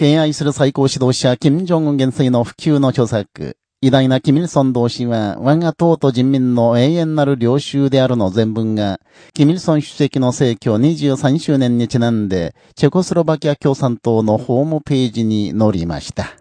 敬愛する最高指導者、金正恩元帥の普及の著作、偉大なキミルソン同士は、我が党と人民の永遠なる領袖であるの全文が、キミルソン主席の逝去23周年にちなんで、チェコスロバキア共産党のホームページに載りました。